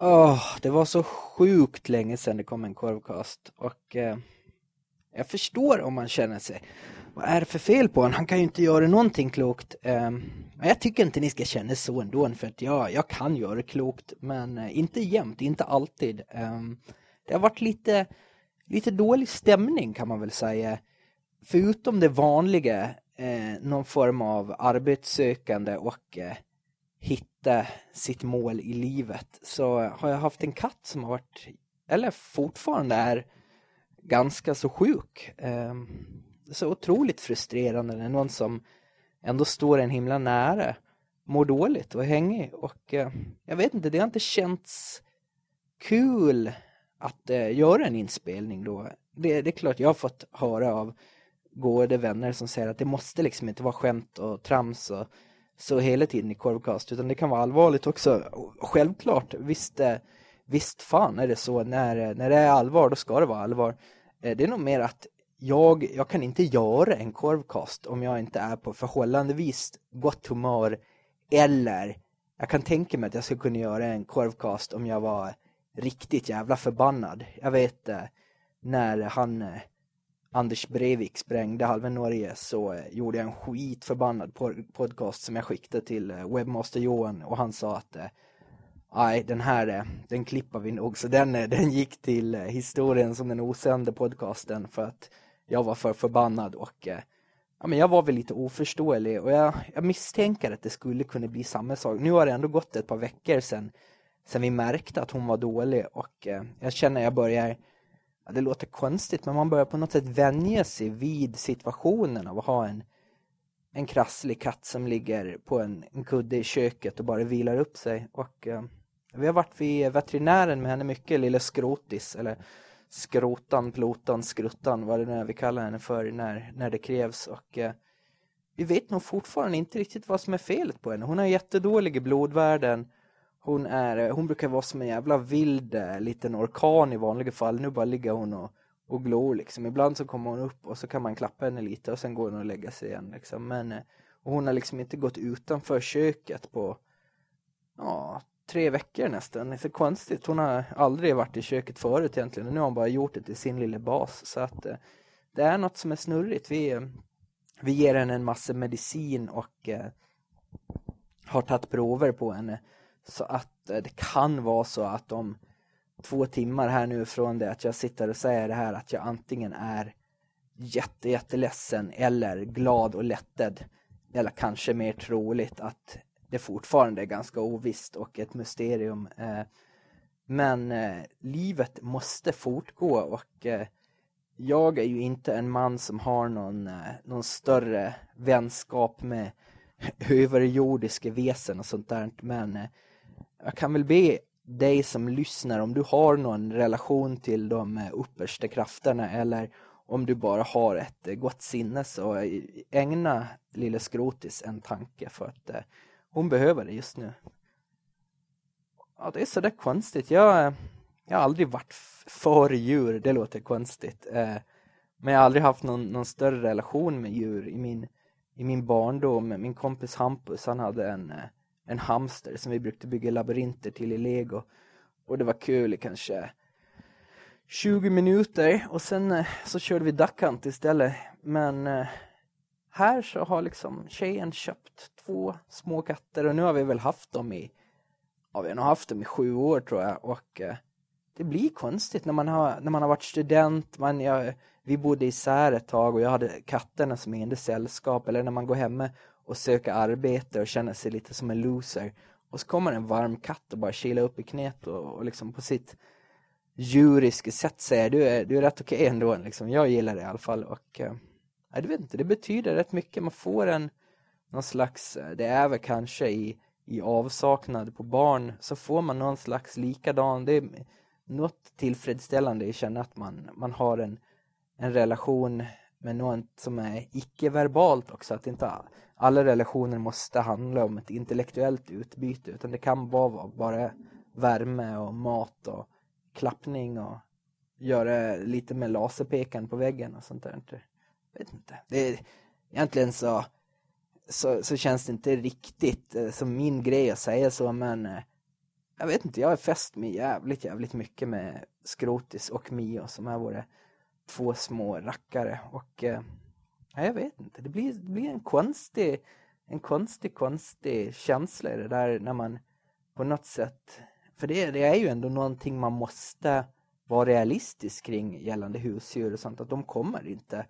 Oh, det var så sjukt länge sedan det kom en korvkast och eh, jag förstår om man känner sig vad är det för fel på honom? Han kan ju inte göra någonting klokt. Eh, jag tycker inte ni ska känna så ändå för att jag, jag kan göra klokt men eh, inte jämt, inte alltid. Eh, det har varit lite, lite dålig stämning kan man väl säga. Förutom det vanliga, eh, någon form av arbetssökande och eh, hitta sitt mål i livet så har jag haft en katt som har varit, eller fortfarande är, ganska så sjuk. Ehm, så otroligt frustrerande när någon som ändå står en himla nära mår dåligt och är hängig. Och eh, jag vet inte, det har inte känts kul att eh, göra en inspelning då. Det, det är klart jag har fått höra av gående vänner som säger att det måste liksom inte vara skämt och trams och så hela tiden i korvkast, utan det kan vara allvarligt också. Självklart, visst, eh, visst fan är det så när, eh, när det är allvar då ska det vara allvar. Eh, det är nog mer att jag, jag kan inte göra en korvkast om jag inte är på förhållandevis gott humör eller jag kan tänka mig att jag skulle kunna göra en korvkast om jag var riktigt jävla förbannad. Jag vet när han Anders Breivik sprängde halva Norge så eh, gjorde jag en skitförbannad podcast som jag skickade till eh, webmaster webbmaster Johan och han sa att eh, nej, den här, den klippar vi nog. Så den, den gick till historien som den osände podcasten för att jag var för förbannad och ja, men jag var väl lite oförståelig och jag, jag misstänker att det skulle kunna bli samma sak. Nu har det ändå gått ett par veckor sedan, sedan vi märkte att hon var dålig och jag känner att jag börjar det låter konstigt men man börjar på något sätt vänja sig vid situationen av att ha en, en krasslig katt som ligger på en, en kudde i köket och bara vilar upp sig. Och eh, vi har varit vid veterinären med henne mycket, lilla skrotis eller skrotan, plotan, skruttan, vad det nu är vi kallar henne för när, när det krävs. Och eh, vi vet nog fortfarande inte riktigt vad som är felet på henne. Hon har jättedåliga blodvärden hon, är, eh, hon brukar vara som en jävla vild eh, liten orkan i vanliga fall. Nu bara ligger hon och, och glor liksom. Ibland så kommer hon upp och så kan man klappa henne lite och sen går hon och lägger sig igen liksom. Men eh, hon har liksom inte gått utanför köket på ja, tre veckor nästan. Det är så konstigt. Hon har aldrig varit i köket förut egentligen. Nu har hon bara gjort det till sin lilla bas. Så att det är något som är snurrigt. Vi, vi ger henne en massa medicin och eh, har tagit prover på henne. Så att eh, det kan vara så att om två timmar här nu från det att jag sitter och säger det här att jag antingen är jätte, jätteledsen eller glad och lättad. Eller kanske mer troligt att det fortfarande är ganska ovisst och ett mysterium. Eh, men eh, livet måste fortgå och jag är ju inte en man som har någon, någon större vänskap med överjordiska väsen och sånt där. Men jag kan väl be dig som lyssnar om du har någon relation till de eh, uppersta krafterna eller om du bara har ett eh, gott sinne så eh, ägna lille Skrotis en tanke för att eh, hon behöver det just nu. Ja, det är sådär konstigt. Jag, jag har aldrig varit för djur, det låter konstigt. men jag har aldrig haft någon, någon större relation med djur i min, i min barndom. Min kompis Hampus, han hade en en hamster som vi brukade bygga labyrinter till i lego. Och det var kul i kanske 20 minuter. Och sen eh, så körde vi Duck Hunt istället. Men eh, här så har liksom tjejen köpt två små katter. Och nu har vi väl haft dem i, ja vi har nog haft dem i sju år tror jag. Och eh, det blir konstigt när man har, när man har varit student, man, jag, vi bodde isär ett tag och jag hade katterna som enda sällskap. Eller när man går hemma och söka arbete och känna sig lite som en loser. Och så kommer en varm katt och bara kila upp i knät och, och liksom på sitt djuriska sätt säger du är, du är rätt okej okay ändå. Liksom. Jag gillar det i alla fall. Och, eh, jag vet inte, det betyder rätt mycket. Man får en någon slags, eh, det är väl kanske i, i avsaknad på barn så får man någon slags likadan. Det är något tillfredsställande i att känna att man, man har en, en relation med någon som är icke-verbalt också. Att inte alla relationer måste handla om ett intellektuellt utbyte utan det kan vara bara värme och mat och klappning och göra lite med laserpekan på väggen och sånt där. Jag vet inte. Det är, egentligen så, så, så känns det inte riktigt eh, som min grej att säga så men eh, jag vet inte, jag är fäst med jävligt, jävligt mycket med Skrotis och Mio som är våra två små rackare. Och eh, eh, jag vet inte, det blir, det blir en konstig, en konstig, konstig känsla i det där när man på något sätt, för det, det är ju ändå någonting man måste vara realistisk kring gällande husdjur och sånt, att de kommer inte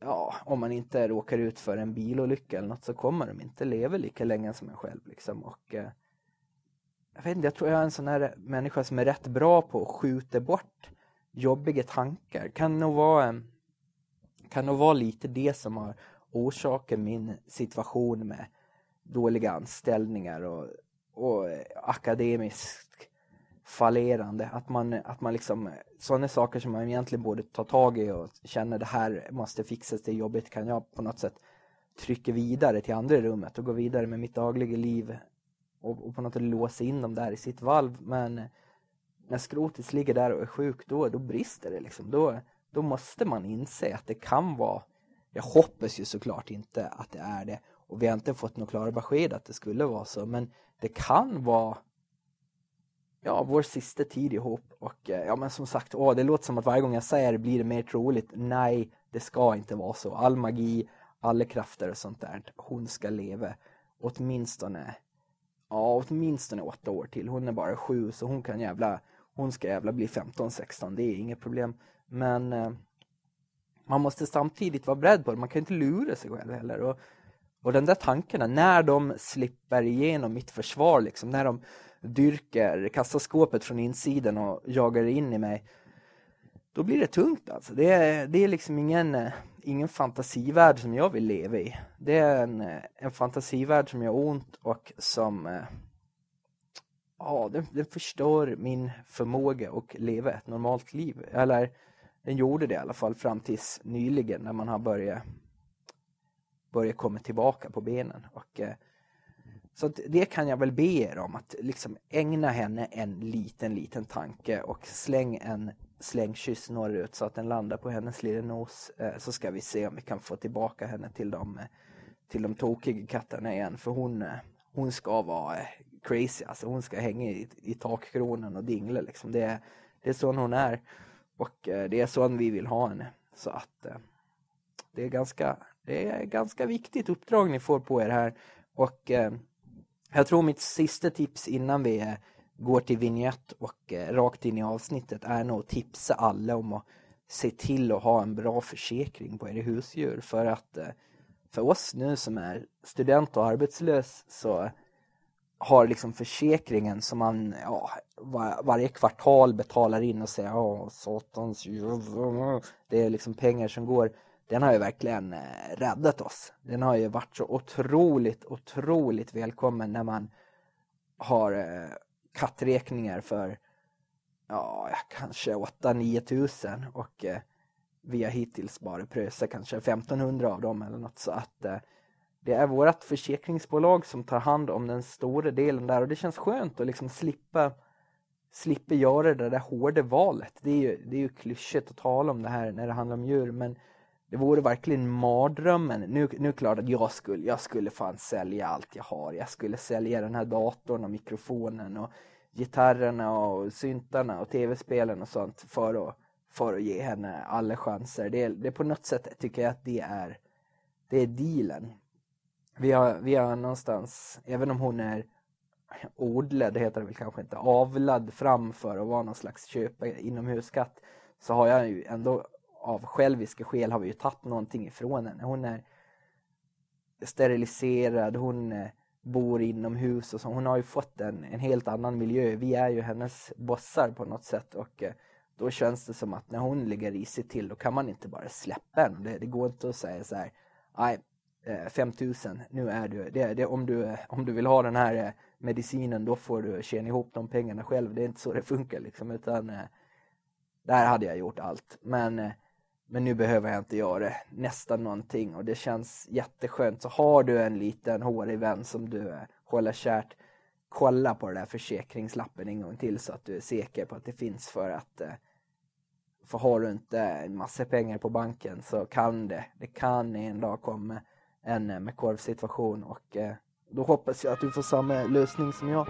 ja, om man inte råkar ut för en bilolycka eller något så kommer de inte leva lika länge som en själv liksom. Och eh, jag vet inte, jag tror jag är en sån här människa som är rätt bra på att skjuta bort jobbiga tankar. Kan nog vara, kan nog vara lite det som har orsakat min situation med dåliga anställningar och, och akademiskt fallerande. Att man, att man liksom, sådana saker som man egentligen borde ta tag i och känna det här måste fixas, det är jobbigt, kan jag på något sätt trycka vidare till andra rummet och gå vidare med mitt dagliga liv och, och på något sätt låsa in dem där i sitt valv. Men när skrotet ligger där och är sjuk, då, då brister det liksom. Då, då måste man inse att det kan vara, jag hoppas ju såklart inte att det är det och vi har inte fått några klara besked att det skulle vara så, men det kan vara ja, vår sista tid ihop. Och eh, ja, men som sagt, åh, det låter som att varje gång jag säger det blir det mer troligt. Nej, det ska inte vara så. All magi, alla krafter och sånt där, hon ska leva åtminstone, ja, åtminstone åtta år till. Hon är bara sju, så hon kan jävla, hon ska jävla bli 15-16, det är inget problem. Men eh, man måste samtidigt vara beredd på det, man kan inte lura sig själv heller. Och, och den där tankarna, när de slipper igenom mitt försvar, liksom, när de dyrker kassaskåpet från insidan och jagar in i mig. Då blir det tungt alltså. Det är, det är liksom ingen, eh, ingen fantasivärld som jag vill leva i. Det är en, eh, en fantasivärld som gör ont och som eh, ja, den, den förstör min förmåga att leva ett normalt liv. Eller den gjorde det i alla fall fram tills nyligen när man har börjat, börjat komma tillbaka på benen. Och eh, så det kan jag väl be er om, att liksom ägna henne en liten, liten tanke och släng en slängkyss norrut så att den landar på hennes lilla nos. Eh, så ska vi se om vi kan få tillbaka henne till de, till de tokiga katterna igen. För hon, eh, hon ska vara crazy, alltså hon ska hänga i, i takkronan och dingla liksom. Det, det är sån hon är. Och eh, det är sån vi vill ha henne. Så att eh, det är ganska, det är ganska viktigt uppdrag ni får på er här. Och eh, jag tror mitt sista tips innan vi går till vignett och rakt in i avsnittet är nog att tipsa alla om att se till att ha en bra försäkring på era husdjur. För att för oss nu som är student och arbetslös så har liksom försäkringen som man ja, var, varje kvartal betalar in och säger ja, satans det är liksom pengar som går den har ju verkligen eh, räddat oss. Den har ju varit så otroligt, otroligt välkommen när man har eh, katträkningar för ja, kanske 8-9 tusen och eh, vi har hittills bara pröjsat kanske 1500 av dem eller något så att eh, det är vårt försäkringsbolag som tar hand om den stora delen där och det känns skönt att liksom slippa slippa göra det där hårda valet. Det är ju, det är ju klyschigt att tala om det här när det handlar om djur men det vore verkligen mardrömmen. Nu, nu är det klart att jag skulle, jag skulle fan sälja allt jag har. Jag skulle sälja den här datorn och mikrofonen och gitarrerna och syntarna och tv-spelen och sånt för att, för att ge henne alla chanser. Det, det på något sätt tycker jag att det är, det är dealen. Vi har, vi har någonstans, även om hon är odlad, det heter det väl kanske inte, avlad fram för att vara någon slags köpa inomhuskatt så har jag ju ändå av själviska skäl har vi ju tagit någonting ifrån henne. Hon är steriliserad, hon eh, bor inomhus och så. Hon har ju fått en, en helt annan miljö. Vi är ju hennes bossar på något sätt och eh, då känns det som att när hon ligger risigt till då kan man inte bara släppa henne. Det, det går inte att säga så här, nej, Eh, 5000, nu är du, det, det, om, du, om du vill ha den här eh, medicinen då får du tjäna ihop de pengarna själv. Det är inte så det funkar liksom utan eh, där hade jag gjort allt. Men men nu behöver jag inte göra nästan någonting och det känns jätteskönt. Så har du en liten hårig vän som du håller kärt, kolla på den där försäkringslappen en gång till så att du är säker på att det finns för att för har du inte en massa pengar på banken så kan det, det kan en dag komma en eh, med korvsituation och eh, då hoppas jag att du får samma lösning som jag.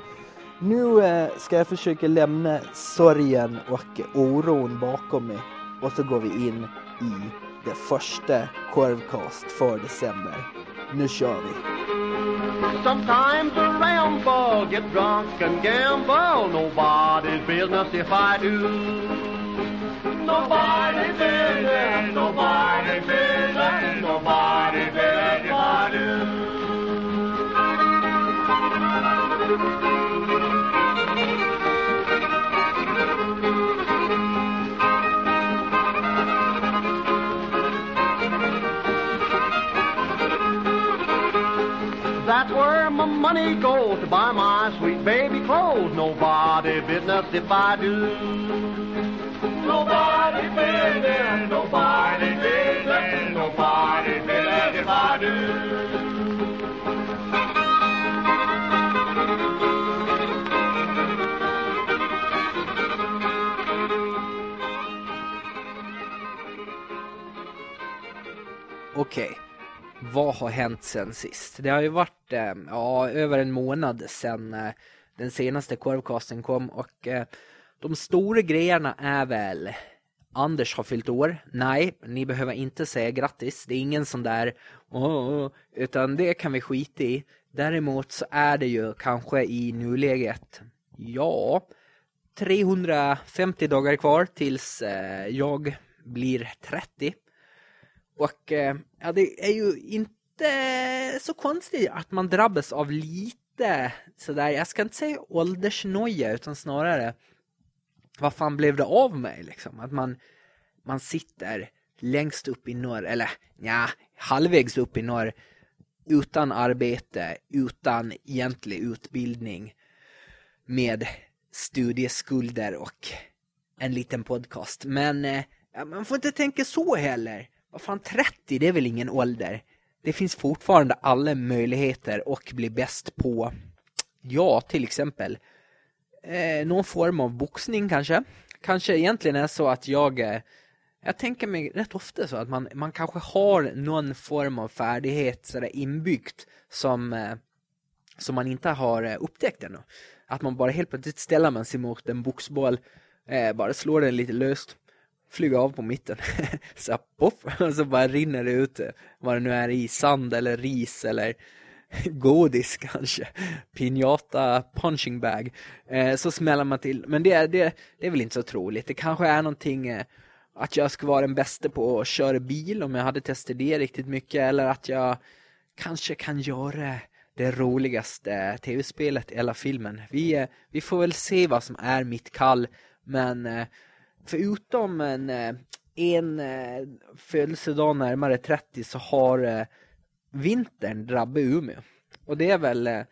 Nu eh, ska jag försöka lämna sorgen och oron bakom mig och så går vi in i det första korvkast för december. Nu kör vi! Sometimes a ramble, get drunk and gamble. Nobody's business if I do. Nobody's business, nobody's business, nobody's money goes to buy my sweet baby clothes. Nobody business if I do. Nobody business, nobody business, nobody business if I do. Okej, vad har hänt sen sist? Det har ju varit eh, ja, över en månad sen eh, den senaste korvkasten kom och eh, de stora grejerna är väl Anders har fyllt år. Nej, ni behöver inte säga grattis. Det är ingen sån där åh, utan det kan vi skita i. Däremot så är det ju kanske i nuläget, ja, 350 dagar kvar tills eh, jag blir 30. Och eh, ja, det är ju inte så konstigt att man drabbas av lite sådär, jag ska inte säga åldersnoja utan snarare vad fan blev det av mig liksom? Att man, man sitter längst upp i norr, eller ja, halvvägs upp i norr utan arbete, utan egentlig utbildning med studieskulder och en liten podcast. Men eh, man får inte tänka så heller. Vad fan, 30 det är väl ingen ålder? Det finns fortfarande alla möjligheter att bli bäst på, ja, till exempel eh, någon form av boxning kanske. Kanske egentligen är så att jag, eh, jag tänker mig rätt ofta så att man, man kanske har någon form av färdighet sådär inbyggt som, eh, som man inte har eh, upptäckt ännu. Att man bara helt plötsligt ställer man sig mot en boxboll, eh, bara slår den lite löst, flyga av på mitten. så poff, och så bara rinner det ut vad det nu är i, sand eller ris eller godis kanske, pinjata punching bag, eh, så smäller man till. Men det, det, det är väl inte så troligt. Det kanske är någonting eh, att jag skulle vara den bästa på att köra bil om jag hade testat det riktigt mycket eller att jag kanske kan göra det roligaste tv-spelet i hela filmen. Vi, eh, vi får väl se vad som är mitt kall, men eh, förutom en, eh, en eh, födelsedag närmare 30 så har eh, vintern drabbat Umeå. Och det är väl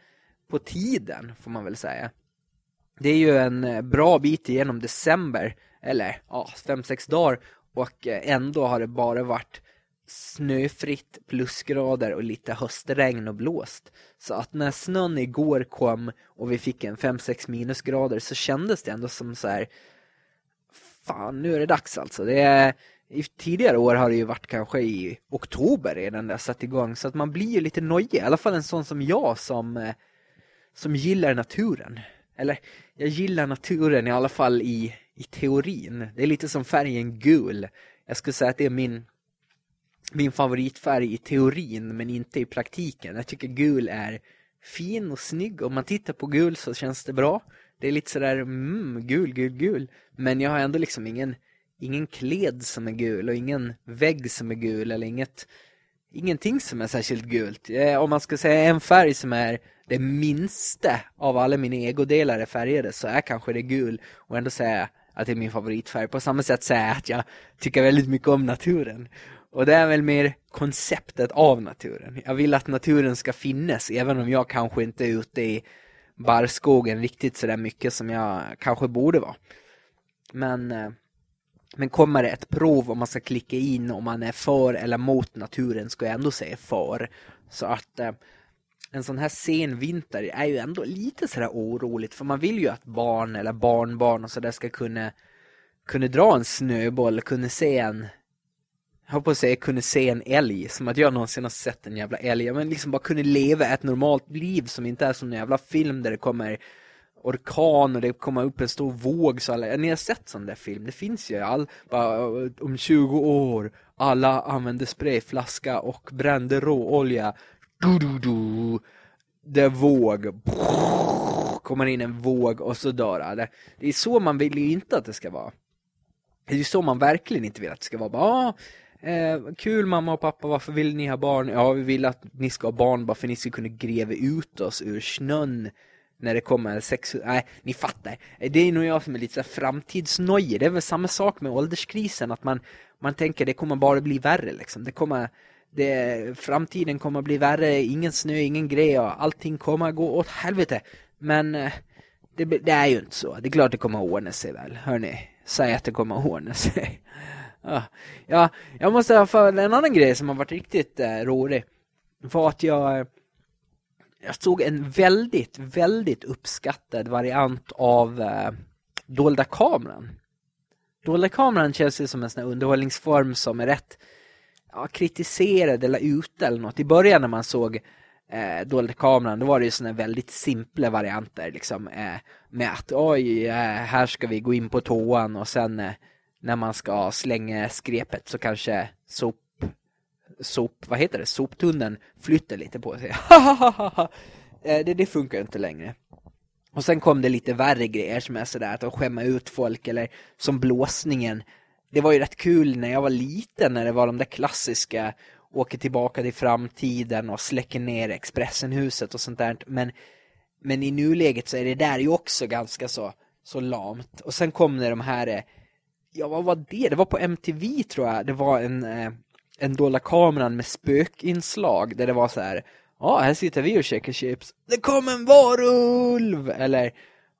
på tiden, får man väl säga. Det är ju en bra bit igenom december, eller ja, fem sex dagar. Och ändå har det bara varit snöfritt, plusgrader och lite höstregn och blåst. Så att när snön igår kom och vi fick en 5-6 minusgrader så kändes det ändå som så här fan nu är det dags alltså. Det är, i tidigare år har det ju varit kanske i oktober redan det har satt igång så att man blir ju lite nojig, i alla fall en sån som jag som, eh, som gillar naturen. Eller jag gillar naturen i alla fall i, i teorin. Det är lite som färgen gul. Jag skulle säga att det är min, min favoritfärg i teorin men inte i praktiken. Jag tycker gul är fin och snygg. Om man tittar på gul så känns det bra. Det är lite sådär, mm, gul, gul, gul. Men jag har ändå liksom ingen ingen kled som är gul och ingen vägg som är gul eller inget ingenting som är särskilt gult. Eh, om man ska säga en färg som är det minsta av alla mina egodelar är färgade så är kanske det gul och ändå säga att det är min favoritfärg. På samma sätt säga att jag tycker väldigt mycket om naturen. Och det är väl mer konceptet av naturen. Jag vill att naturen ska finnas även om jag kanske inte är ute i barrskogen riktigt sådär mycket som jag kanske borde vara. Men eh, men kommer det ett prov om man ska klicka in om man är för eller mot naturen ska jag ändå säga för. Så att eh, en sån här sen vinter är ju ändå lite sådär oroligt för man vill ju att barn eller barnbarn och sådär ska kunna kunna dra en snöboll, kunna se en jag hoppas att säga kunde se en älg, som att jag någonsin har sett en jävla älg, men liksom bara kunde leva ett normalt liv som inte är som en jävla film där det kommer orkan och det kommer upp en stor våg så alla, ni har sett sån där film, det finns ju all, bara, eh, om 20 år alla använde sprayflaska och brände råolja du, du, du. det är våg kommer in en våg och så dör alla. Det är så man vill ju inte att det ska vara. Det är ju så man verkligen inte vill att det ska vara. Bara, ah, eh, kul mamma och pappa, varför vill ni ha barn? Ja, vi vill att ni ska ha barn bara för att ni ska kunna gräva ut oss ur snön när det kommer sex... Nej, ni fattar. Eh, det är nog jag som är lite så framtidsnojig. Det är väl samma sak med ålderskrisen, att man, man tänker det kommer bara bli värre liksom. Det kommer... Det, framtiden kommer bli värre, ingen snö, ingen grej och allting kommer gå åt helvete. Men eh, det, det, är ju inte så. Det är klart det kommer att ordna sig väl. Hörni, säg att det kommer att ordna sig ja, jag måste ha för en annan grej som har varit riktigt eh, rolig. Var att jag jag såg en väldigt, väldigt uppskattad variant av eh, dolda kameran. Dolda kameran känns ju som en sån underhållningsform som är rätt ja, kritiserad eller ute eller något. I början när man såg eh, dolda kameran, då var det ju såna väldigt simpla varianter liksom eh, med att oj, eh, här ska vi gå in på toan och sen eh, när man ska slänga skrepet så kanske sop sop, vad heter det, soptunneln flyttar lite på sig. Eh, det, det funkar inte längre. Och sen kom det lite värre grejer som är sådär att skämma ut folk eller som blåsningen. Det var ju rätt kul när jag var liten när det var de där klassiska åker tillbaka till framtiden och släcker ner Expressenhuset och sånt där. Men, men i nuläget så är det där ju också ganska så, så lamt. Och sen kom det de här, eh, ja vad var det? Det var på MTV tror jag. Det var en, eh, en dolda kameran med spökinslag där det var så här Ja, här sitter vi och käkar chips. Det kom en varulv! Eller,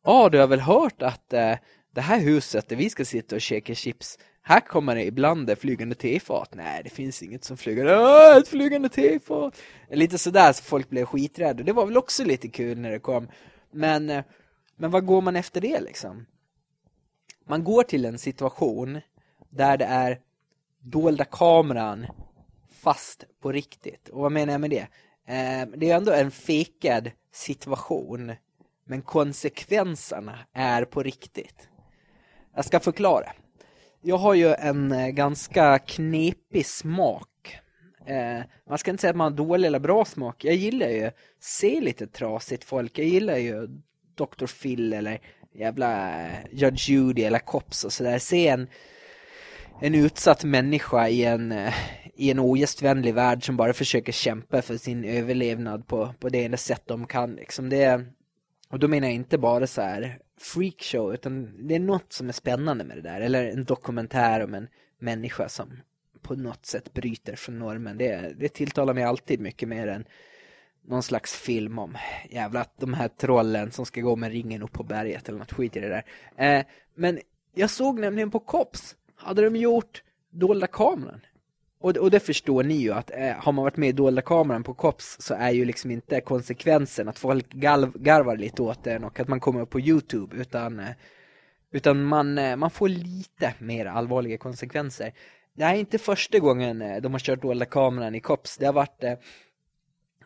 ja, du har väl hört att eh, det här huset där vi ska sitta och käka chips, här kommer det ibland ett flygande tefat. Nej, det finns inget som flyger. Åh, ett flygande tefat! Lite sådär så folk blev skiträdda. Det var väl också lite kul när det kom. Men, eh, men vad går man efter det liksom? Man går till en situation där det är dolda kameran fast på riktigt. Och vad menar jag med det? Eh, det är ändå en fejkad situation. Men konsekvenserna är på riktigt. Jag ska förklara. Jag har ju en eh, ganska knepig smak. Eh, man ska inte säga att man har dålig eller bra smak. Jag gillar ju se lite trasigt folk. Jag gillar ju Dr. Phil eller jävla eh, Judge Judy eller Cops och sådär. Se en en utsatt människa i en, eh, i en ogästvänlig värld som bara försöker kämpa för sin överlevnad på, på det enda sätt de kan. Liksom det, och då menar jag inte bara så här freakshow, utan det är något som är spännande med det där. Eller en dokumentär om en människa som på något sätt bryter från normen. Det, det tilltalar mig alltid mycket mer än någon slags film om jävla de här trollen som ska gå med ringen upp på berget eller något skit i det där. Eh, men jag såg nämligen på Kops hade de gjort dolda kameran. Och, och det förstår ni ju att eh, har man varit med i dolda kameran på COPS så är ju liksom inte konsekvensen att folk galv, garvar lite åt den och att man kommer upp på Youtube utan, eh, utan man, eh, man får lite mer allvarliga konsekvenser. Det här är inte första gången eh, de har kört dolda kameran i COPS. Det har varit eh,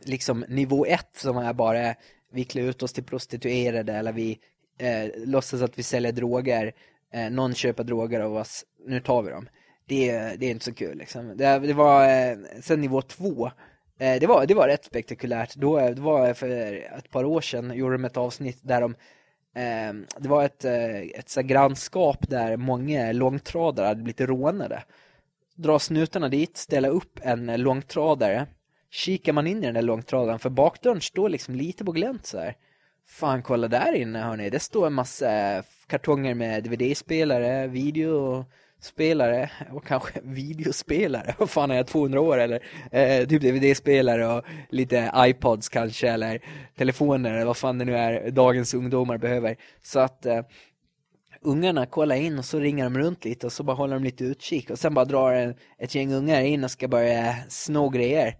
liksom nivå ett som är bara vi klär ut oss till prostituerade eller vi eh, låtsas att vi säljer droger eh, någon köper droger av oss, nu tar vi dem. Det, det är inte så kul liksom. Det, det var eh, sen nivå två. Eh, det, var, det var rätt spektakulärt. Då, det var för ett par år sedan gjorde de ett avsnitt där de ehm, det var ett, eh, ett så grannskap där många långtradare hade blivit rånade. Dra snutarna dit, ställa upp en långtradare. Kikar man in i den där långtradaren, för bakdörren står liksom lite på glänt så här. Fan, kolla där inne hörni. Det står en massa eh, kartonger med DVD-spelare, videospelare och kanske videospelare. Vad fan är jag, 200 år eller? Eh, typ DVD-spelare och lite iPods kanske eller telefoner eller vad fan det nu är dagens ungdomar behöver. Så att eh, ungarna kollar in och så ringer de runt lite och så bara håller de lite utkik och sen bara drar en, ett gäng ungar in och ska börja snå grejer.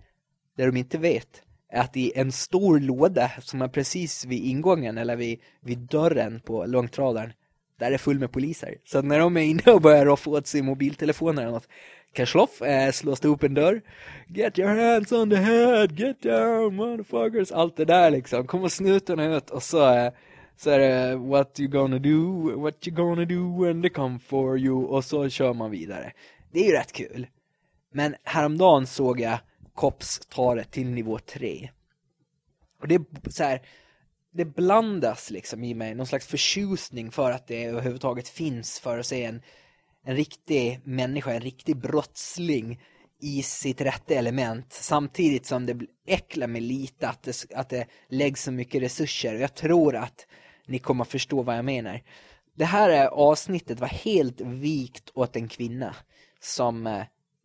Det de inte vet att i en stor låda som är precis vid ingången eller vid, vid dörren på långtradaren där är full med poliser. Så när de är inne och börjar roffa åt sig mobiltelefoner eller något Kashloff eh, slås det upp en dörr Get your hands on the head, get down motherfuckers Allt det där liksom, kommer snutarna ut och så eh, så är det what you gonna do, what you gonna do when they come for you och så kör man vidare. Det är ju rätt kul. Men häromdagen såg jag Kops tar det till nivå 3. Och det är så här, det blandas liksom i mig någon slags förtjusning för att det överhuvudtaget finns för att se en, en riktig människa, en riktig brottsling i sitt rätta element samtidigt som det äcklar mig lite att det, att det läggs så mycket resurser. och Jag tror att ni kommer förstå vad jag menar. Det här avsnittet var helt vikt åt en kvinna som eh,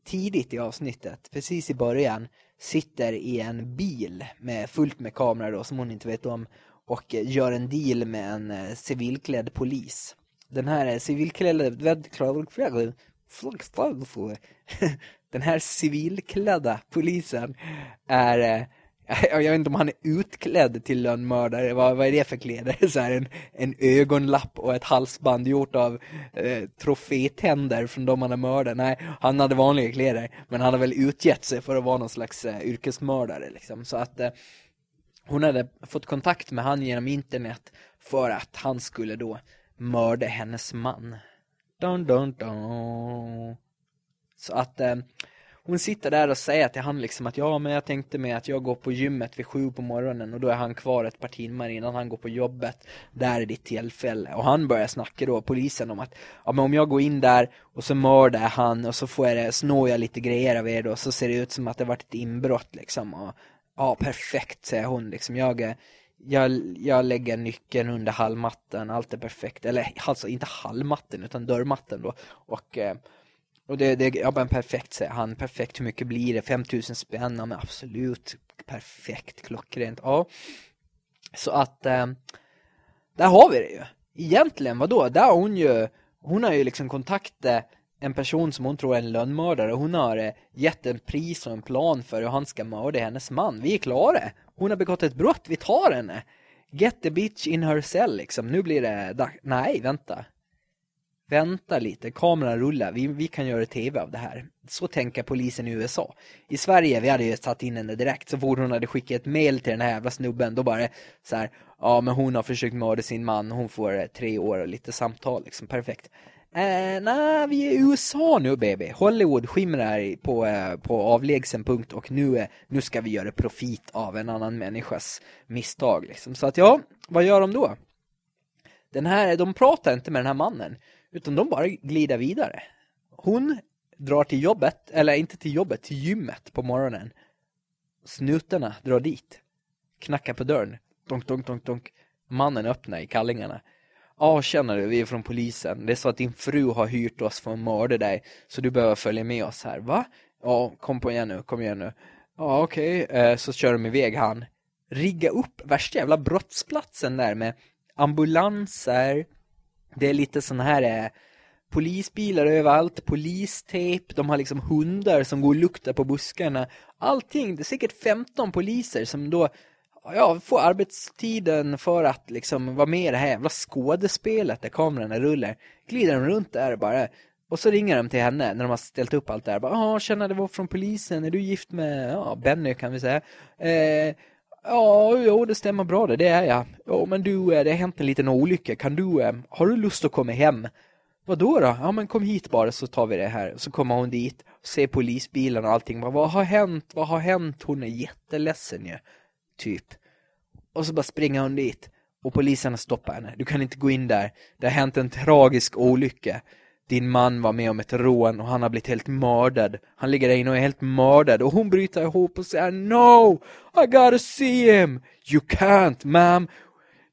tidigt i avsnittet, precis i början, sitter i en bil med fullt med kameror då, som hon inte vet om och eh, gör en deal med en eh, civilklädd polis. Den här eh, civilklädda den här civilklädda polisen är eh, jag vet inte om han är utklädd till lönnmördare. Vad, vad är det för kläder? Så här en, en ögonlapp och ett halsband gjort av eh, trofétänder från de han har mördat. Nej, han hade vanliga kläder. Men han hade väl utgett sig för att vara någon slags eh, yrkesmördare. Liksom. Så att eh, hon hade fått kontakt med han genom internet för att han skulle då mörda hennes man. Dun, dun, dun. Så att eh, hon sitter där och säger till han liksom att ja men jag tänkte mig att jag går på gymmet vid sju på morgonen och då är han kvar ett par timmar innan han går på jobbet. Där är ditt tillfälle. Och han börjar snacka då, polisen, om att ja men om jag går in där och så mördar han och så får jag det, snår jag lite grejer av er då så ser det ut som att det varit ett inbrott liksom. Och, ja perfekt säger hon liksom. Jag, jag, jag lägger nyckeln under hallmatten, allt är perfekt. Eller alltså inte hallmatten utan dörrmatten då. Och eh, och det, det ja, men perfekt säger han. Perfekt, hur mycket blir det? 5000 spänn? Ja, men absolut. Perfekt, klockrent. Ja. Så att eh, där har vi det ju. Egentligen, vadå? Där har hon ju hon har ju liksom kontaktat en person som hon tror är en lönnmördare. Hon har eh, gett en pris och en plan för hur han ska mörda hennes man. Vi är klara. Hon har begått ett brott. Vi tar henne. Get the bitch in her cell liksom. Nu blir det dags, Nej, vänta vänta lite, kameran rullar, vi, vi kan göra tv av det här. Så tänker polisen i USA. I Sverige, vi hade ju satt in henne direkt, så fort hon hade skickat ett mail till den här jävla snubben, då bara så här, ja men hon har försökt mörda sin man, hon får eh, tre år och lite samtal, liksom, perfekt. Eh, nej, vi är i USA nu baby. Hollywood skimrar på, eh, på avlägsen punkt och nu, eh, nu ska vi göra profit av en annan människas misstag. Liksom. Så att ja, vad gör de då? Den här, de pratar inte med den här mannen. Utan de bara glider vidare. Hon drar till jobbet, eller inte till jobbet, till gymmet på morgonen. Snutarna drar dit. Knackar på dörren. Donk, donk, donk, donk. Mannen öppnar i kallingarna. Ah, ja, känner du, vi är från polisen. Det är så att din fru har hyrt oss för att mörda dig. Så du behöver följa med oss här. Va? Ja, kom på igen nu, kom igen nu. Ja, okej. Okay. Eh, så kör de iväg han. Rigga upp värsta jävla brottsplatsen där med ambulanser, det är lite sån här eh, polisbilar överallt, polistejp, de har liksom hundar som går och luktar på buskarna. Allting, det är säkert 15 poliser som då ja, får arbetstiden för att liksom vara med i det här jävla skådespelet där kamerorna rullar. Glider de runt där bara. Och så ringer de till henne när de har ställt upp allt där. Ja, känner det var från polisen. Är du gift med ja, Benny kan vi säga. Eh, Ja, jo, det stämmer bra det, det är jag. Ja, men du, eh, det har hänt en liten olycka. Kan du, eh, har du lust att komma hem? Vad då då? Ja, men kom hit bara så tar vi det här. Så kommer hon dit, ser polisbilen och allting. Vad har hänt? Vad har hänt? Hon är jätteledsen ju. Typ. Och så bara springer hon dit. Och poliserna stoppar henne. Du kan inte gå in där. Det har hänt en tragisk olycka din man var med om ett rån och han har blivit helt mördad. Han ligger där inne och är helt mördad och hon bryter ihop och säger No, I gotta see him. You can't, ma'am.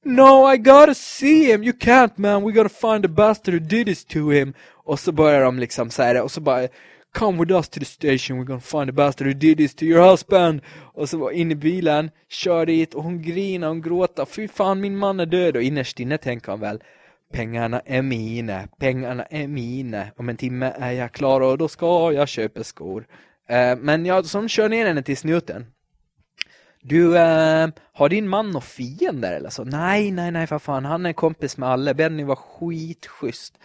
No, I gotta see him. You can't, ma'am. We're gonna find the bastard who did this to him. Och så börjar de liksom säga det och så bara Come with us to the station, we're gonna find the bastard who did this to your husband. Och så var in i bilen, kör dit och hon grinar och gråter. Fy fan, min man är död. Och innerst inne tänker han väl Pengarna är mina, pengarna är mina. Om en timme är jag klar och då ska jag köpa skor. eh, men jag som kör ner henne till snuten. Du, eh, har din man några fiender eller så? Nej, nej, nej för fan. Han är kompis med alla. Benny var skitschysst.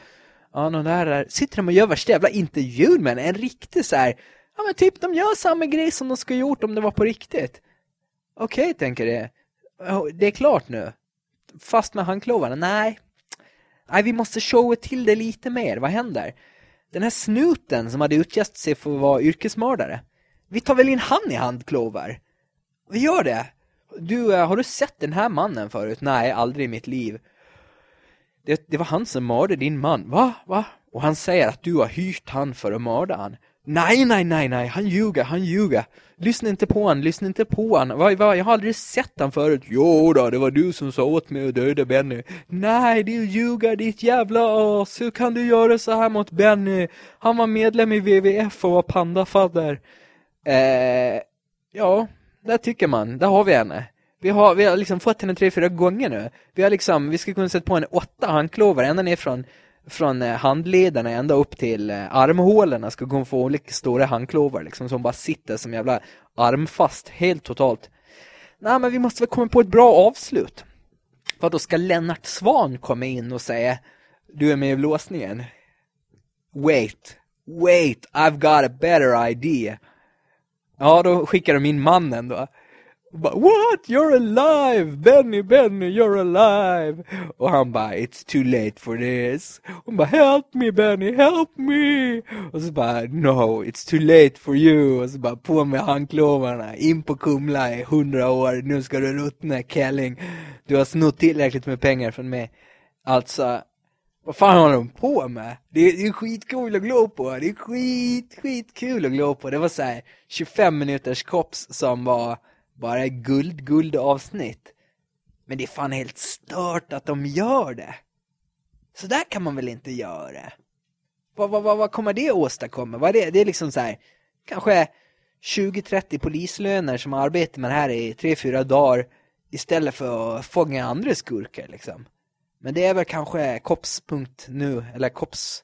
Ja, någon där, där. Sitter de och gör värsta jävla intervjun med En riktig så här. Ja, men typ de gör samma grej som de skulle gjort om det var på riktigt. Okej, okay, tänker det. Det är klart nu fast med handklovarna. Nej. Nej, vi måste showa till det lite mer. Vad händer? Den här snuten som hade utgäst sig för att vara yrkesmördare. Vi tar väl in han i handklovar? Vi gör det. Du, eh, har du sett den här mannen förut? Nej, aldrig i mitt liv. Det, det var han som mördade din man. Va? Va? Och han säger att du har hyrt han för att mörda han. Nej, nej, nej, nej, han ljuger, han ljuger. Lyssna inte på han, lyssna inte på han. Va, va, jag har aldrig sett han förut. Jo då, det var du som sa åt mig att döda Benny. Nej, du ljuger, ditt jävla as. Hur kan du göra så här mot Benny? Han var medlem i WWF och var pandafadder. Eh, ja, där tycker man. Där har vi henne. Vi har, vi har liksom fått henne tre, fyra gånger nu. Vi har liksom, vi ska kunna sätta på en åtta handklovar ända ner från eh, handlederna ända upp till eh, armhålorna ska hon få olika stora handklovar liksom som bara sitter som jävla armfast helt totalt. Nej men vi måste väl komma på ett bra avslut. För då ska Lennart Svan komma in och säga Du är med i låsningen. Wait, wait, I've got a better idea. Ja, då skickar de in mannen då. Bara, What? You're alive! Benny, Benny, you're alive! Och han bara, it's too late for this. Hon bara, help me Benny, help me! Och så bara, no, it's too late for you. Och så bara, på med handklovarna, in på Kumla i hundra år, nu ska du ruttna, Kelling. Du har snott tillräckligt med pengar från mig. Alltså, vad fan håller de på med? Det är, det är skitkul att glå på, det är skit, skitkul att glå på. Det var så här 25 minuters kops som var bara guld, guld avsnitt. Men det är fan helt stört att de gör det. Så där kan man väl inte göra? Vad, vad, vad, vad kommer det åstadkomma? Vad är det? det är liksom så här, kanske 20-30 polislöner som arbetar med det här i 3-4 dagar istället för att fånga andra skurkar liksom. Men det är väl kanske Kops.nu eller Kops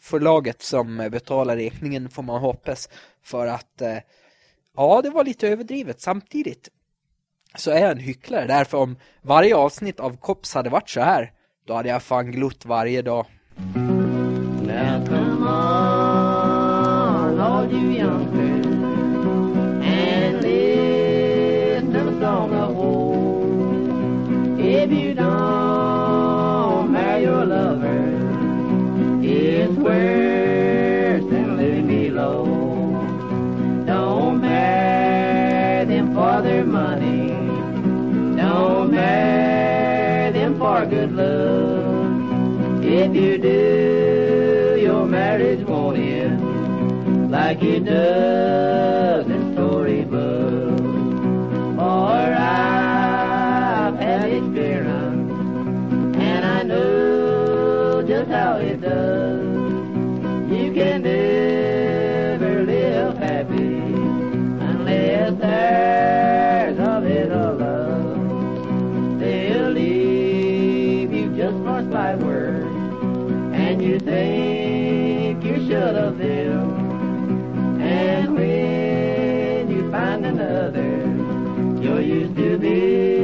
förlaget som betalar räkningen får man hoppas för att eh, ja, det var lite överdrivet. Samtidigt så är jag en hycklare. Därför om varje avsnitt av Kops hade varit så här, då hade jag fan glott varje dag. Now If you do, your marriage won't end like it does in storybooks. For I've had experience, and I know just how it does. You can never live happy unless there's a little love. They'll leave you just for spite words, and you think you should have them. And when you find another, you're used to be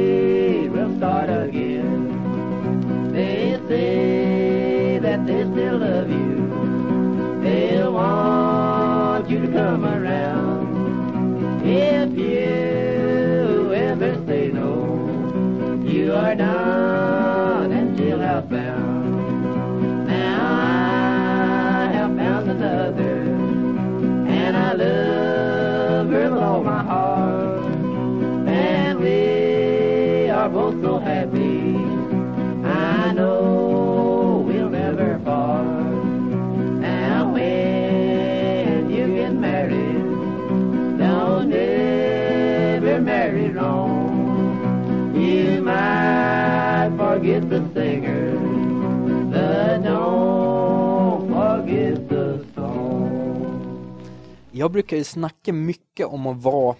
Jag brukar ju snacka mycket om att vara,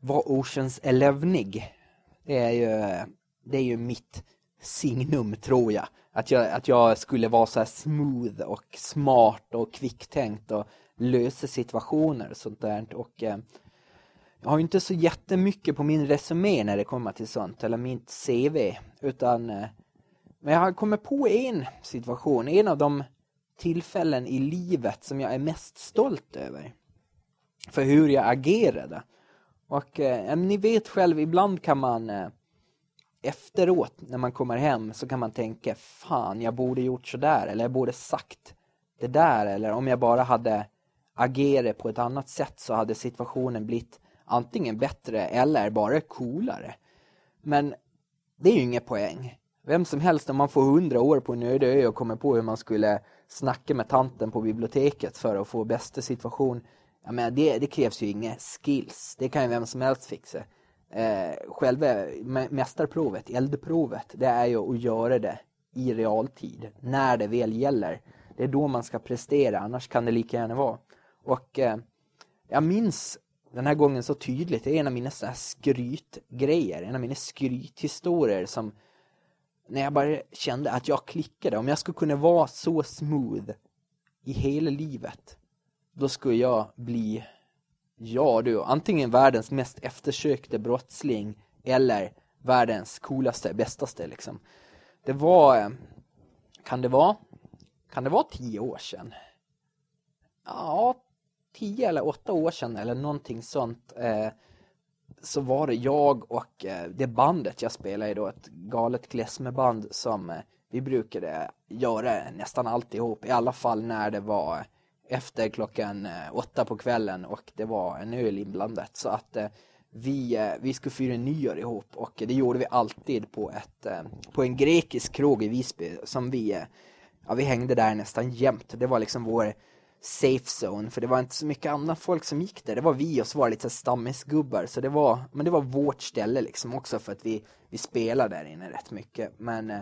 vara Oceans Elevnig. Det är ju, det är ju mitt signum tror jag. Att jag, att jag skulle vara så här smooth och smart och kvicktänkt och lösa situationer och sånt där. Och eh, jag har ju inte så jättemycket på min resumé när det kommer till sånt, eller mitt CV, utan eh, men jag har kommit på en situation, en av de tillfällen i livet som jag är mest stolt över. För hur jag agerade. Och eh, ni vet själv, ibland kan man eh, efteråt när man kommer hem så kan man tänka fan jag borde gjort sådär eller jag borde sagt det där eller om jag bara hade agerat på ett annat sätt så hade situationen blivit antingen bättre eller bara coolare. Men det är ju ingen poäng. Vem som helst om man får hundra år på en öde ö och kommer på hur man skulle snacka med tanten på biblioteket för att få bästa situation. Jag menar det, det krävs ju inga skills. Det kan ju vem som helst fixa. Eh, själva mästarprovet, eldprovet, det är ju att göra det i realtid. När det väl gäller. Det är då man ska prestera, annars kan det lika gärna vara. Och eh, jag minns den här gången så tydligt. Det är en av mina så här skrytgrejer, en av mina skrythistorier som när jag bara kände att jag klickade. Om jag skulle kunna vara så smooth i hela livet, då skulle jag bli, ja du, antingen världens mest eftersökte brottsling eller världens coolaste, bästaste liksom. Det var, kan det vara, kan det vara tio år sedan? Ja, tio eller åtta år sedan eller någonting sånt eh, så var det jag och eh, det bandet jag spelade i då, ett galet klezmerband som eh, vi brukade göra nästan alltihop, i alla fall när det var efter klockan eh, åtta på kvällen och det var en öl inblandat. Så att eh, vi, eh, vi skulle fira nyår ihop och det gjorde vi alltid på, ett, på en grekisk krog i Visby som vi, ja, vi hängde där nästan jämt. Det var liksom vår safe zone för det var inte så mycket annat folk som gick där. Det var vi och så var det lite stammisgubbar så det var men det var vårt ställe liksom också för att vi vi spelade där inne rätt mycket men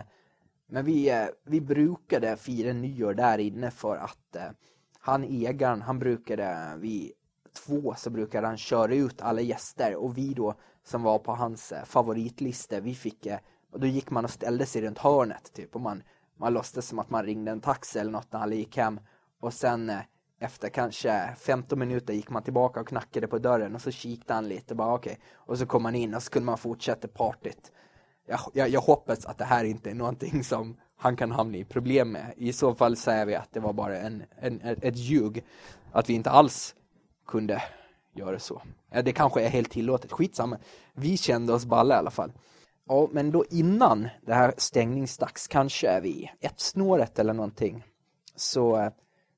men vi vi brukade fira nyår där inne för att eh, han ägaren, han brukade vi två så brukade han köra ut alla gäster och vi då som var på hans eh, favoritlista, vi fick eh, och då gick man och ställde sig runt hörnet typ och man man låtsades som att man ringde en taxi eller något när han gick hem och sen eh, efter kanske 15 minuter gick man tillbaka och knackade på dörren och så kikade han lite bara okej. Okay. Och så kom man in och så kunde man fortsätta partyt. Jag, jag, jag, hoppas att det här inte är någonting som han kan hamna i problem med. I så fall säger vi att det var bara en, en, ett ljug. Att vi inte alls kunde göra så. Ja, det kanske är helt tillåtet. Skitsamma. Vi kände oss balla i alla fall. Ja, men då innan det här stängningsdags, kanske är vi ett snåret eller någonting, så eh,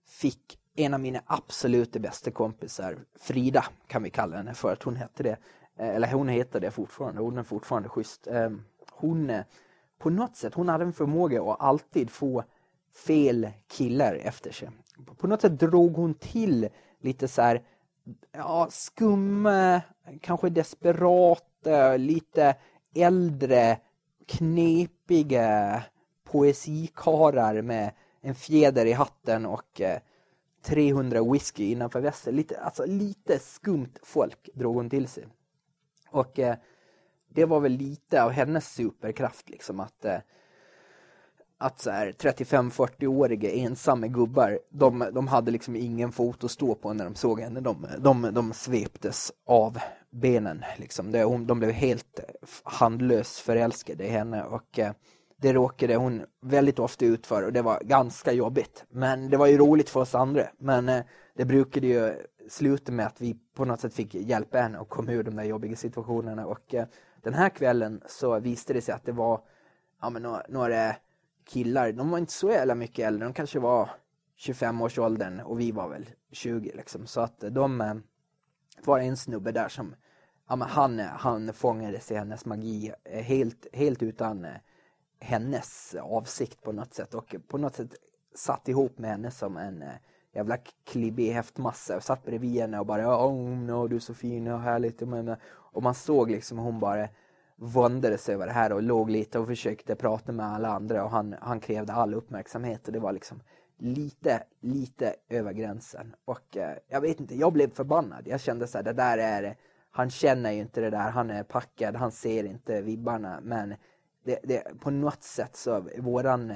fick en av mina absolut bästa kompisar, Frida kan vi kalla henne för att hon hette det. Eh, eller hon heter det fortfarande, hon är fortfarande schysst. Ehm, hon, eh, på något sätt, hon hade en förmåga att alltid få fel killar efter sig. På något sätt drog hon till lite så här, ja, skumma, kanske desperata, lite äldre, knepiga poesikarar med en fjäder i hatten och eh, 300 whisky innanför västen. Lite, alltså lite skumt folk drog hon till sig. Och eh, det var väl lite av hennes superkraft liksom att eh, att så 35-40-åriga ensamma gubbar, de, de hade liksom ingen fot att stå på när de såg henne. De, de, de sveptes av benen liksom. Det, hon, de blev helt eh, handlös förälskade i henne och eh, det råkade hon väldigt ofta ut för och det var ganska jobbigt. Men det var ju roligt för oss andra. Men eh, det brukade ju sluta med att vi på något sätt fick hjälpa henne att komma ur de där jobbiga situationerna. Och eh, den här kvällen så visade det sig att det var ja, men några, några killar. De var inte så jävla mycket äldre. De kanske var 25-årsåldern och vi var väl 20 liksom. Så att de det var en snubbe där som ja, men han, han fångades i hennes magi eh, helt, helt utan eh, hennes avsikt på något sätt och på något sätt satt ihop med henne som en jävla klibbig häftmassa och satt bredvid henne och bara oh no, du är så fin och härligt och man såg liksom hon bara våndade sig över det här och låg lite och försökte prata med alla andra och han, han krävde all uppmärksamhet och det var liksom lite, lite över gränsen. Och eh, jag vet inte, jag blev förbannad. Jag kände så här, det där är han känner ju inte det där, han är packad, han ser inte vibbarna. Men det, det, på något sätt så våran,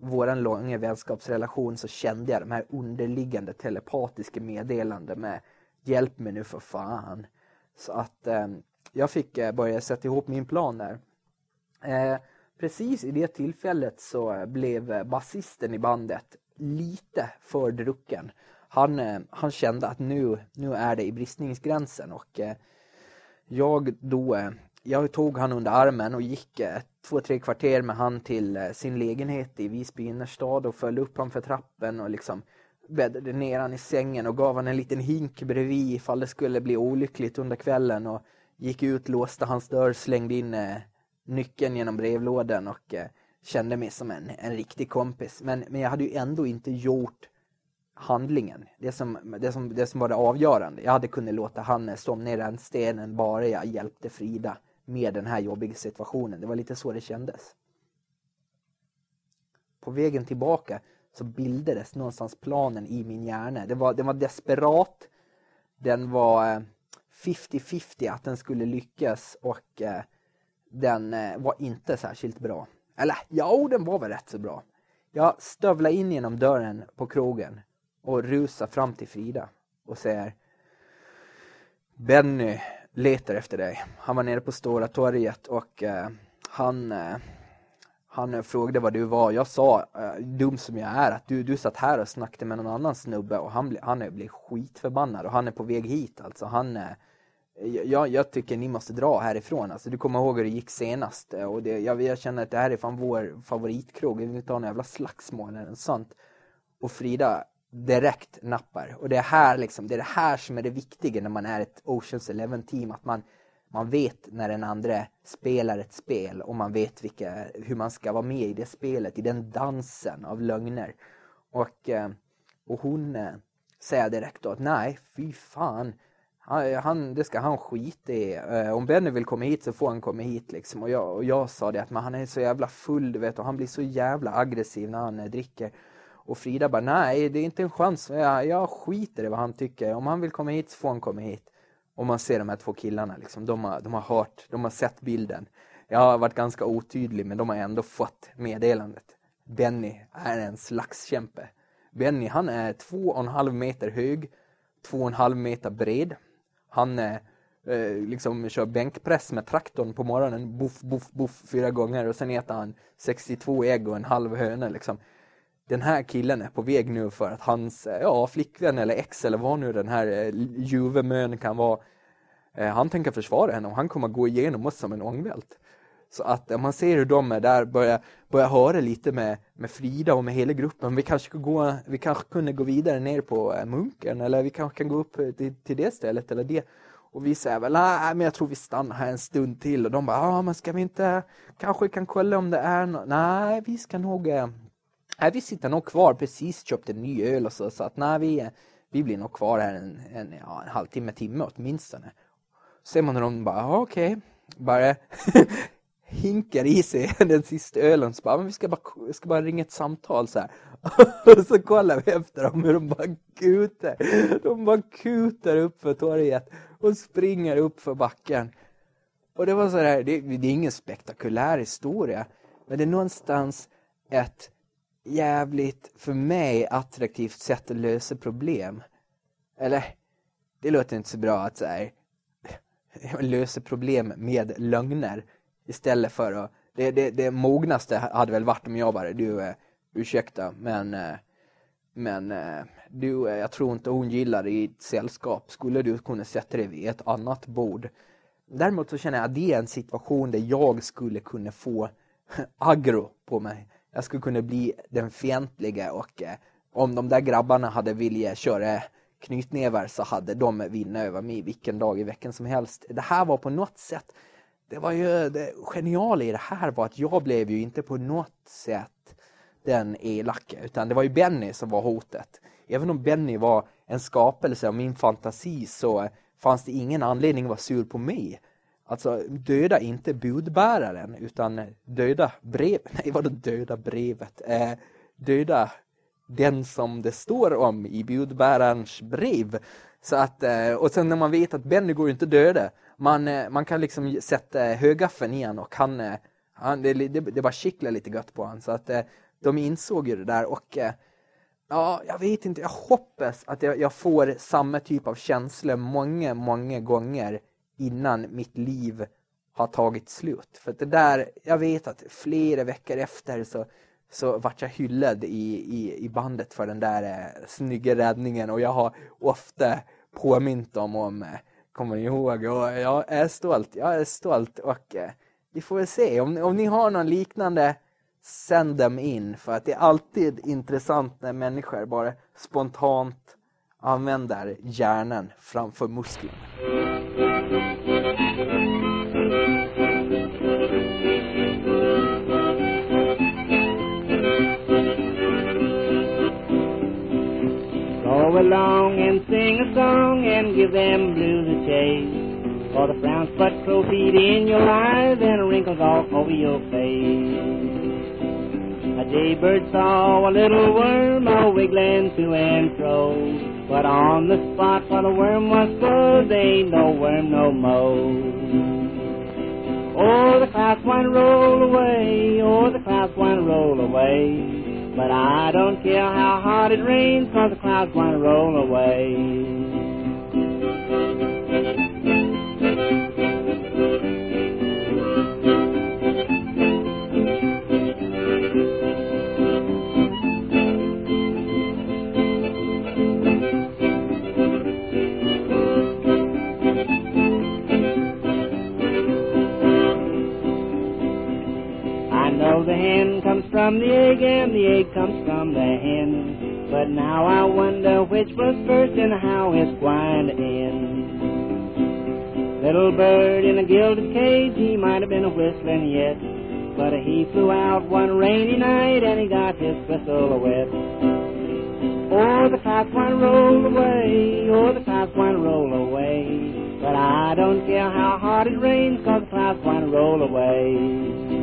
våran långa vänskapsrelation så kände jag de här underliggande telepatiska meddelanden med hjälp mig nu för fan. Så att eh, jag fick eh, börja sätta ihop min plan där. Eh, precis i det tillfället så eh, blev eh, basisten i bandet lite för drucken. Han, eh, han kände att nu, nu är det i bristningsgränsen och eh, jag då eh, jag tog han under armen och gick eh, två, tre kvarter med han till sin lägenhet i Visby innerstad och följde upp honom för trappen och liksom bäddade ner han i sängen och gav han en liten hink bredvid ifall det skulle bli olyckligt under kvällen och gick ut, låste hans dörr, slängde in eh, nyckeln genom brevlådan och eh, kände mig som en, en riktig kompis. Men, men jag hade ju ändå inte gjort handlingen. Det som, det, som, det som var det avgörande. Jag hade kunnat låta han eh, somna i rännstenen bara jag hjälpte Frida med den här jobbiga situationen. Det var lite så det kändes. På vägen tillbaka så bildades någonstans planen i min hjärna. Det var, den var desperat. Den var eh, 50-50 att den skulle lyckas och eh, den eh, var inte särskilt bra. Eller ja, den var väl rätt så bra. Jag stövlade in genom dörren på krogen och rusade fram till Frida och säger Benny letar efter dig. Han var nere på Stora torget och eh, han, eh, han eh, frågade vad du var. Jag sa, eh, dum som jag är, att du, du satt här och snackade med någon annan snubbe och han, han eh, blev skitförbannad och han är på väg hit alltså. Han, eh, jag, jag tycker ni måste dra härifrån. Alltså, du kommer ihåg hur det gick senast. Eh, och det, jag, jag känner att det här är fan vår favoritkrog. Vi vill inte ha några jävla slagsmål eller något sånt. Och Frida direkt nappar. Och det är, här liksom, det är det här som är det viktiga när man är ett Oceans Eleven-team. Att man, man vet när den andra spelar ett spel och man vet vilka, hur man ska vara med i det spelet, i den dansen av lögner. Och, eh, och hon eh, säger direkt då att nej, fy fan han, det ska han skita i. Eh, om Benny vill komma hit så får han komma hit liksom. Och jag, och jag sa det att men han är så jävla full du vet och han blir så jävla aggressiv när han dricker. Och Frida bara nej det är inte en chans. Jag, jag skiter i vad han tycker. Om han vill komma hit så får han komma hit. Och man ser de här två killarna liksom. De har, de har hört, de har sett bilden. Jag har varit ganska otydlig men de har ändå fått meddelandet. Benny är en slagskämpe. Benny han är två och en halv meter hög, två och en halv meter bred han eh, eh liksom kör bänkpress med traktorn på morgonen, buff, buff, buff fyra gånger och sen äter han 62 ägg och en halv höna liksom. Den här killen är på väg nu för att hans eh, ja, flickvän eller ex eller vad nu den här eh, juvemön kan vara. Eh, han tänker försvara henne och han kommer gå igenom oss som en ångvält. Så att om man ser hur de är där, börjar, börjar höra lite med, med Frida och med hela gruppen. Vi kanske, gå, vi kanske kunde gå vidare ner på eh, Munken eller vi kanske kan gå upp eh, till, till det stället eller det. Och vi säger väl, nej men jag tror vi stannar här en stund till. Och de bara, ja men ska vi inte, kanske kan kolla om det är något. Nej, vi ska nog, nej vi sitter nog kvar, precis köpt en ny öl och så. Så att nej, vi, vi blir nog kvar här en, en, ja, en halvtimme, timme åtminstone. Ser man hur de bara, okej. Okay. Bara hinkar i sig den sista ölen så bara, men vi ska bara, ska bara ringa ett samtal så här. och så kollar vi efter dem hur de bara kutar. De bara kutar upp för torget och springer upp för backen. Och det var så här, det, det är ingen spektakulär historia. Men det är någonstans ett jävligt, för mig, attraktivt sätt att lösa problem. Eller, det låter inte så bra att så här, lösa problem med lögner. Istället för att... Det, det, det mognaste hade väl varit om jag bara, du, eh, ursäkta, men... Eh, men eh, du, eh, jag tror inte hon gillar i ett sällskap. Skulle du kunna sätta dig vid ett annat bord? Däremot så känner jag att det är en situation där jag skulle kunna få aggro på mig. Jag skulle kunna bli den fientliga och eh, om de där grabbarna hade velat köra knytnävar så hade de vinna över mig vilken dag i veckan som helst. Det här var på något sätt det var ju det geniala i det här var att jag blev ju inte på något sätt den elaka utan det var ju Benny som var hotet. Även om Benny var en skapelse av min fantasi så fanns det ingen anledning att vara sur på mig. Alltså döda inte budbäraren utan döda brevet. Nej, vadå döda brevet? Eh, döda den som det står om i budbärarens brev. Så att, eh, och sen när man vet att Benny går inte döda man, eh, man kan liksom sätta högaffeln i han och han, eh, han det, det, det bara kittlar lite gött på han. Så att eh, de insåg ju det där och eh, ja, jag vet inte, jag hoppas att jag, jag får samma typ av känslor många, många gånger innan mitt liv har tagit slut. För det där, jag vet att flera veckor efter så, så vart jag hyllad i, i, i bandet för den där eh, snygga räddningen och jag har ofta påmint dem om eh, kommer ni ihåg. Och jag är stolt, jag är stolt och eh, vi får väl se. Om, om ni har någon liknande, sänd dem in. För att det är alltid intressant när människor bara spontant använder hjärnan framför musklerna. Go along and sing a song and give them blues a chase. For the brown spot crow feet in your eyes and wrinkles all over your face. A jaybird saw a little worm a wiggling to and fro. But on the spot where the worm was there ain't no worm no more. Oh, the clouds went roll away, oh, the clouds went roll away. But I don't care how hard it rains, cause the clouds won't roll away. From the egg and the egg comes from the hen. But now I wonder which was first and how it's going to end. Little bird in a gilded cage, he might have been a whistling yet. But he flew out one rainy night and he got his whistle wet. Oh, the clouds went roll away, oh, the clouds went roll away. But I don't care how hard it rains, cause the clouds went roll away.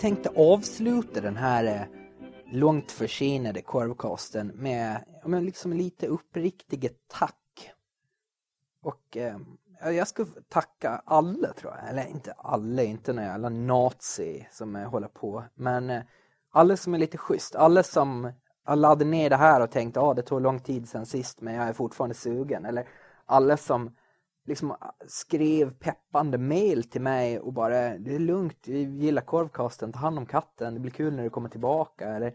Tänkte avsluta den här eh, långt försenade korvkasten med men liksom lite uppriktiga tack. Och eh, jag ska tacka alla tror jag. Eller inte alla, inte några jävla nazi som eh, håller på. Men eh, alla som är lite schysst. Alla som laddade ner det här och tänkte att ah, det tog lång tid sen sist men jag är fortfarande sugen. Eller alla som liksom ah, skrev peppande mail till mig och bara det är lugnt, vi gillar korvkasten, ta hand om katten, det blir kul när du kommer tillbaka. Eller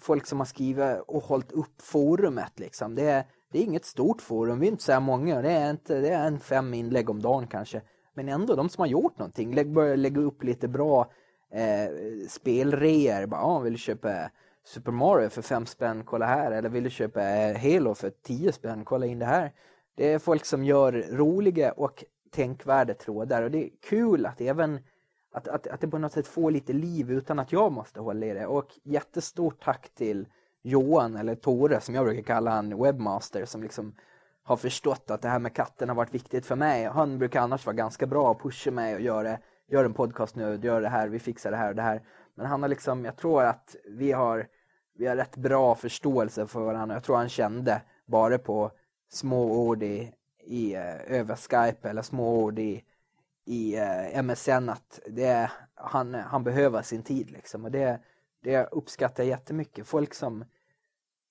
folk som har skrivit och hållit upp forumet liksom. Det är, det är inget stort forum, vi är inte så här många, det är, inte, det är en fem inlägg om dagen kanske. Men ändå, de som har gjort någonting, lägg, börjar lägga upp lite bra eh, spelreor. Bara, ah, vill du köpa Super Mario för fem spänn, kolla här. Eller vill du köpa Halo för tio spänn, kolla in det här. Det är folk som gör roliga och tänkvärda trådar och det är kul att även att, att, att det på något sätt får lite liv utan att jag måste hålla i det. Och jättestort tack till Johan, eller Tore som jag brukar kalla han, webmaster som liksom har förstått att det här med katten har varit viktigt för mig. Han brukar annars vara ganska bra och pusha mig och göra gör en podcast nu, gör det här, vi fixar det här och det här. Men han har liksom, jag tror att vi har, vi har rätt bra förståelse för varandra. Jag tror han kände bara på små ord i, i eh, över Skype eller små ord i, i eh, MSN att det, han, han behöver sin tid liksom. Och det, det uppskattar jag jättemycket. Folk som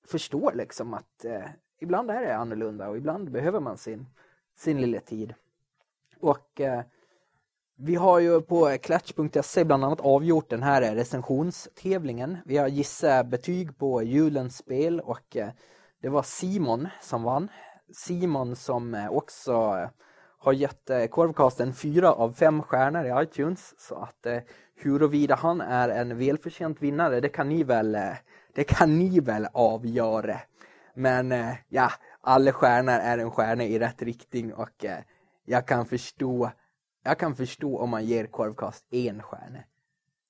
förstår liksom att eh, ibland är det annorlunda och ibland behöver man sin, sin lilla tid. Och eh, vi har ju på klatch.se bland annat avgjort den här recensionstävlingen. Vi har gissat betyg på julens spel och det var Simon som vann. Simon som eh, också eh, har gett eh, Korvcasten fyra av fem stjärnor i iTunes. Så att huruvida han är en välförtjänt vinnare, det kan ni väl, det kan ni väl avgöra. Men ja, alla stjärnor är en stjärna i rätt riktning och jag kan förstå jag kan förstå om man ger Korvcast en stjärna.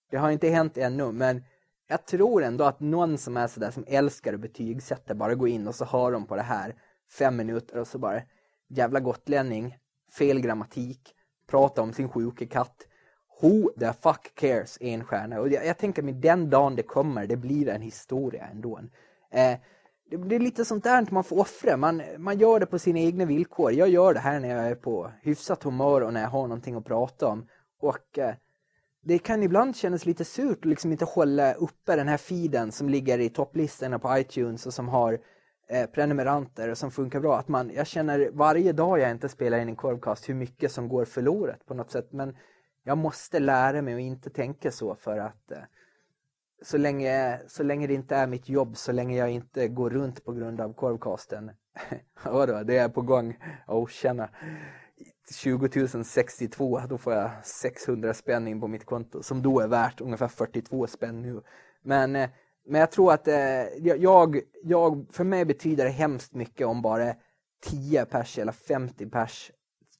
Det har inte hänt ännu, men jag tror ändå att någon som är sådär som älskar att betygsätta bara går in och så hör de på det här fem minuter och så bara jävla gotlänning, fel grammatik, prata om sin sjuka katt. Who the fuck cares en stjärna? Och jag, jag tänker mig den dagen det kommer, det blir en historia ändå. Eh, det, det är lite sånt där man får offra. Man, man gör det på sina egna villkor. Jag gör det här när jag är på hyfsat humör och när jag har någonting att prata om. Och eh, det kan ibland kännas lite surt att liksom inte hålla uppe den här feeden som ligger i topplistorna på iTunes och som har eh, prenumeranter som funkar bra. Att man, jag känner varje dag jag inte spelar in en korvcast hur mycket som går förlorat på något sätt. Men jag måste lära mig att inte tänka så för att eh, så länge, så länge det inte är mitt jobb, så länge jag inte går runt på grund av korvcasten. Vadå, det är på gång. Oh, tjena. 20 062, då får jag 600 spänn in på mitt konto som då är värt ungefär 42 spänn nu. Men, eh, men jag tror att eh, jag, jag, för mig betyder det hemskt mycket om bara 10 pers eller 50 pers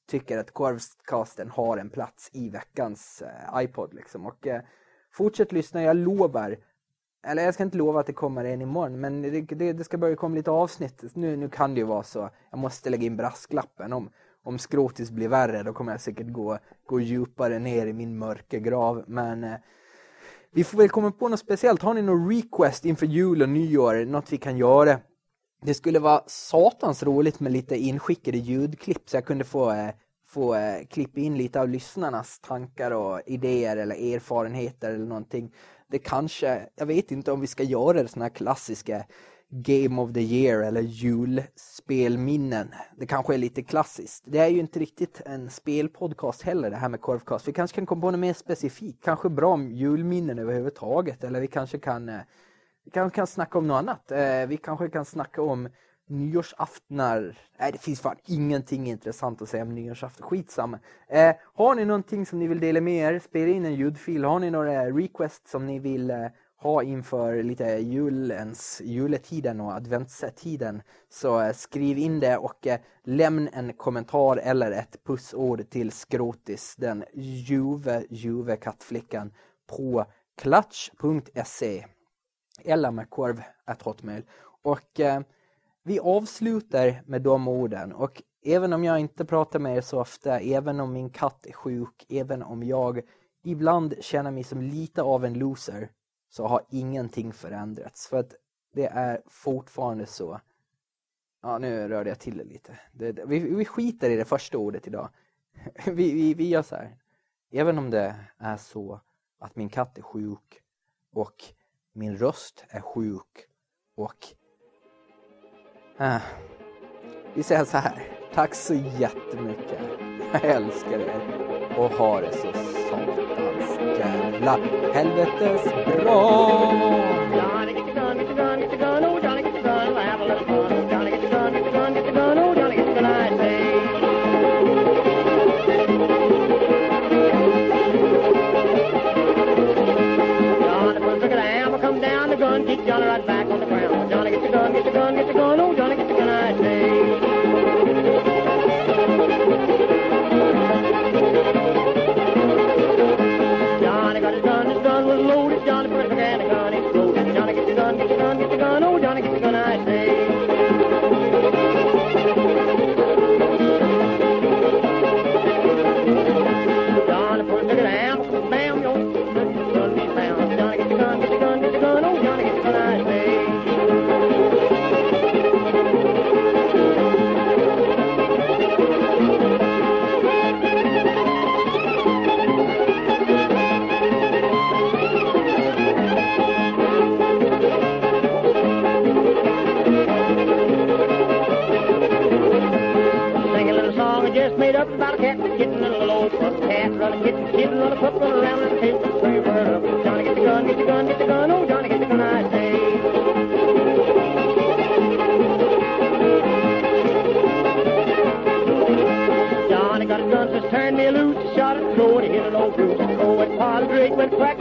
tycker att korvcasten har en plats i veckans eh, iPod liksom. Och eh, fortsätt lyssna, jag lovar eller jag ska inte lova att det kommer en imorgon, men det, det, det ska börja komma lite avsnitt. Nu, nu kan det ju vara så. Jag måste lägga in brasklappen om om skrotis blir värre då kommer jag säkert gå, gå djupare ner i min mörka grav. Men eh, vi får väl komma på något speciellt. Har ni någon request inför jul och nyår? Något vi kan göra? Det skulle vara satans roligt med lite inskickade ljudklipp så jag kunde få, eh, få eh, klippa in lite av lyssnarnas tankar och idéer eller erfarenheter eller någonting. Det kanske, jag vet inte om vi ska göra det sådana här klassiska Game of the Year eller julspelminnen. Det kanske är lite klassiskt. Det är ju inte riktigt en spelpodcast heller det här med korvkast. Vi kanske kan komma på något mer specifikt. Kanske bra om julminnen överhuvudtaget. Eller vi kanske kan, eh, vi kanske kan snacka om något annat. Eh, vi kanske kan snacka om nyårsaftnar. Nej, det finns fan ingenting intressant att säga om nyårsafton. Skitsamma. Eh, har ni någonting som ni vill dela med er? Spela in en ljudfil. Har ni några requests som ni vill eh, ha inför lite julens, juletiden och adventstiden så eh, skriv in det och eh, lämna en kommentar eller ett pussord till Skrotis, den juve, juve kattflickan på klatch.se eller med korv hotmail. Och eh, vi avslutar med de orden och även om jag inte pratar med er så ofta, även om min katt är sjuk, även om jag ibland känner mig som lite av en loser så har ingenting förändrats. För att det är fortfarande så. Ja, nu rörde jag till det lite. Det, vi, vi skiter i det första ordet idag. Vi, vi, vi gör så här. Även om det är så att min katt är sjuk och min röst är sjuk och... Äh, vi säger så här. Tack så jättemycket. Jag älskar er och ha det så sant. Jävla helvetes bra! Johnny, get your gun, get your gun, get your gun, made up about a cat getting a little old pup cat. Run a kitten, kitten, run pup, running around and chasing tail, spray bird up. Johnny, get the gun, get the gun, get the gun. Oh, Johnny, get the gun, I say. Johnny got a gun, just turned me loose. Shot at Cody, hit an old goose. Oh, and Polly Drake went crack.